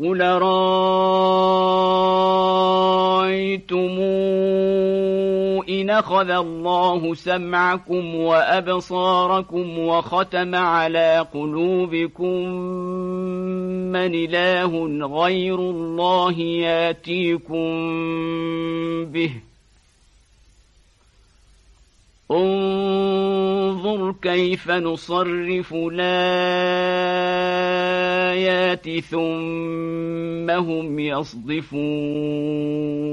قل رأيتم إن أخذ الله سمعكم وأبصاركم وختم على قلوبكم من إله غير الله يأتيكم به انظر كيف نصرف الآيات ثم هم يصدفون